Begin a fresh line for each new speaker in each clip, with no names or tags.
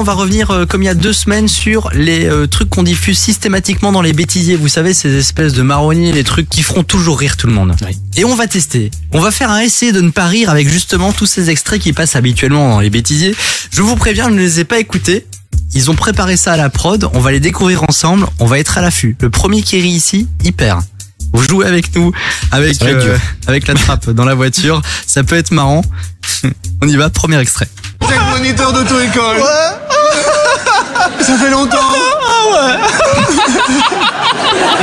On va revenir euh, comme il y a deux semaines sur les euh, trucs qu'on diffuse systématiquement dans les bêtisiers. Vous savez, ces espèces de marronniers, les trucs qui feront toujours rire tout le monde. Et on va tester. On va faire un essai de ne pas rire avec justement tous ces extraits qui passent habituellement dans les bêtisiers. Je vous préviens, je ne les ai pas écoutés. Ils ont préparé ça à la prod. On va les découvrir ensemble. On va être à l'affût. Le premier qui rit ici, il perd. Vous jouez avec nous, avec, euh, avec la trappe dans la voiture. Ça peut être marrant. On y va, premier extrait.
Êtes moniteur d'auto-école. Ouais. Ça fait longtemps.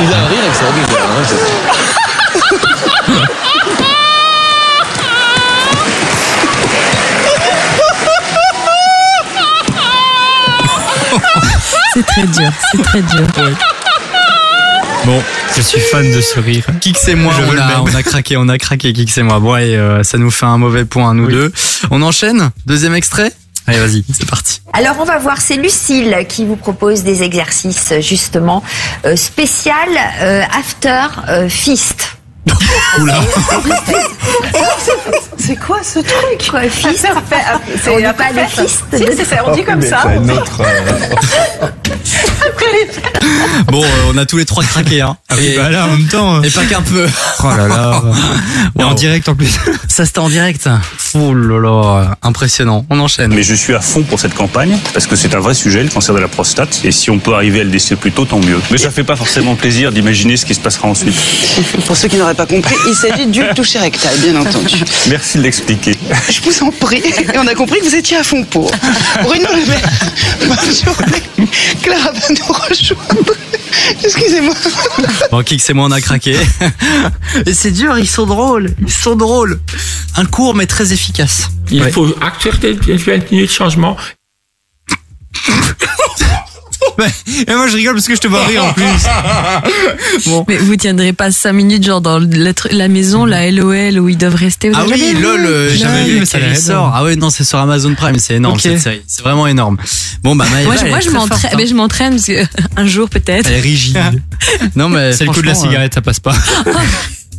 Il a un rire extraordinaire. hein, c'est-
C'est très dur, c'est très dur.
Bon, je suis fan de ce rire.
Kix et moi, on a,
même.
on a craqué, on a craqué, Kix et moi. Bon, et euh, ça nous fait un mauvais point, nous
Oui.
deux. On enchaîne Deuxième extrait Allez, vas-y, c'est parti.
Alors on va voir, c'est Lucille qui vous propose des exercices justement euh, spécial euh, after euh, fist.
Oula.
C'est quoi ce truc?
Quoi, fist?
C'est
On dit pas le
fête.
fist
Si, c'est ça, on dit comme ça.
notre.
Après les fêtes.
Bon, euh, on a tous les trois craqué, hein.
Ah oui,
et,
bah là, en même temps.
et pas qu'un peu.
Oh là là. Et en direct en plus.
Ça, c'était en direct. Oh là là, impressionnant. On enchaîne.
Mais je suis à fond pour cette campagne parce que c'est un vrai sujet, le cancer de la prostate. Et si on peut arriver à le déceler plus tôt, tant mieux. Mais ça fait pas forcément plaisir d'imaginer ce qui se passera ensuite.
Pour ceux qui n'auraient pas compris, il s'agit du toucher rectal, bien entendu.
Merci de l'expliquer.
Je vous en prie. Et on a compris que vous étiez à fond pour. Bruno Le Maire, bonne journée. Clara va nous rejoindre. Excusez-moi.
Bon, Kix et moi, on a craqué. et c'est dur, ils sont drôles. Ils sont drôles. Un court, mais très efficace.
Il
Ouais.
faut accepter les 20 minutes de changement.
Et moi, je rigole parce que je te vois rire en plus.
Mais vous tiendrez pas 5 minutes genre dans la, la maison, la LOL où ils doivent rester. Vous
Ah oui, lol, euh, j'ai jamais
Lol,
vu,
mais ça
ça sort.
énorme.
Ah ouais, non, c'est sur Amazon Prime, c'est énorme cette série. C'est vraiment énorme. Bon, bah, Maëva,
Moi, je, moi, m'entraîne,
hein.
mais je m'entraîne parce que un jour peut-être.
Elle est rigide. non, mais.
C'est le coup de la cigarette, ça passe pas.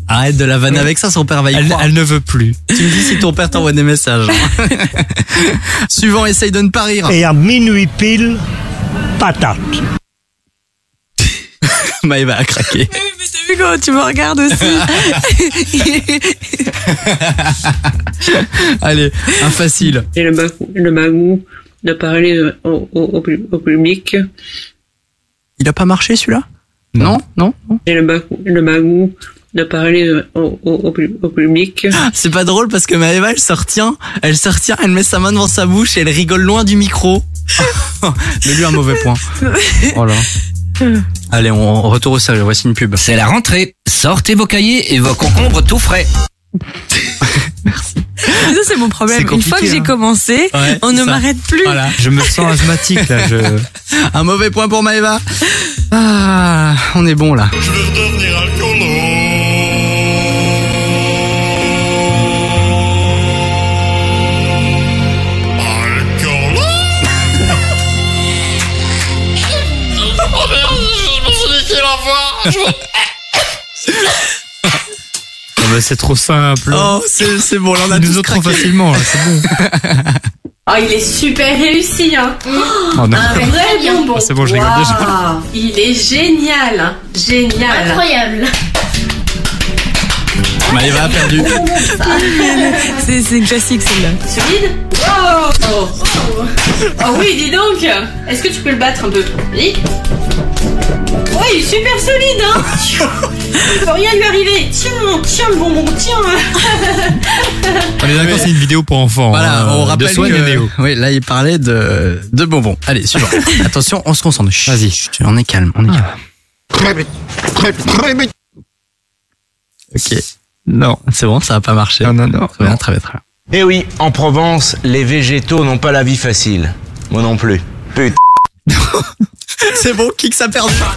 Arrête de la vanner avec ça, son père va y
Elle,
croire.
elle ne veut plus.
Tu me dis si ton père t'envoie des messages. Suivant, essaye de ne pas rire.
Et à minuit pile, patate.
Maëva a craqué.
Mais t'as vu comment tu me regardes aussi
Allez, un facile.
Et le, bagou, le bagou de parler au, au, au pu- au public.
Il a pas marché celui-là? Non, non. non.
Et le bagou, le de parler au, au, au pu- au public.
C'est pas drôle parce que Maëva, elle se retient, elle se retient, elle met sa main devant sa bouche et elle rigole loin du micro. Mais lui, un mauvais point. Oh là. Allez, on retourne au sérieux. Voici une pub.
C'est la rentrée. Sortez vos cahiers et vos concombres tout frais.
Ça, c'est mon problème. Une fois que j'ai
hein.
commencé,
Ouais,
on ne m'arrête plus.
Voilà.
Je me sens asthmatique là. Je...
Un mauvais point pour Maëva. Ah, on est bon là.
Je veux redevenir. Alcoolo. Voix.
Ah bah, c'est trop simple.
Oh, c'est c'est bon, là on a
nous autres trop facilement là, c'est bon.
Oh, il est super réussi, hein.
Oh non.
Un vrai bonbon.
Ah, c'est bon, je déjà.
Waouh, Il est génial, hein. Génial.
Incroyable.
Maëva a perdu.
C'est c'est une classique celle-là.
Solide Oh, oh. Oh oui, dis donc Est-ce que tu peux le battre un peu? Oui Ouais, il est super solide, hein Il peut rien lui arriver Tiens, tiens le bonbon, tiens
On est d'accord, c'est une vidéo pour enfants.
Voilà,
hein,
on
de
rappelle que...
et Néo.
Oui, là il parlait de, de bonbons. Allez, suivant. Attention, on se concentre. Vas-y. On est calme, on est calme. Ok. Non, c'est bon, ça va pas marcher.
Non, non, non.
Très bien, très bien, très bien.
Eh oui, en Provence, les végétaux n'ont pas la vie facile. Moi non plus. Putain.
C'est bon, Kix a perdu.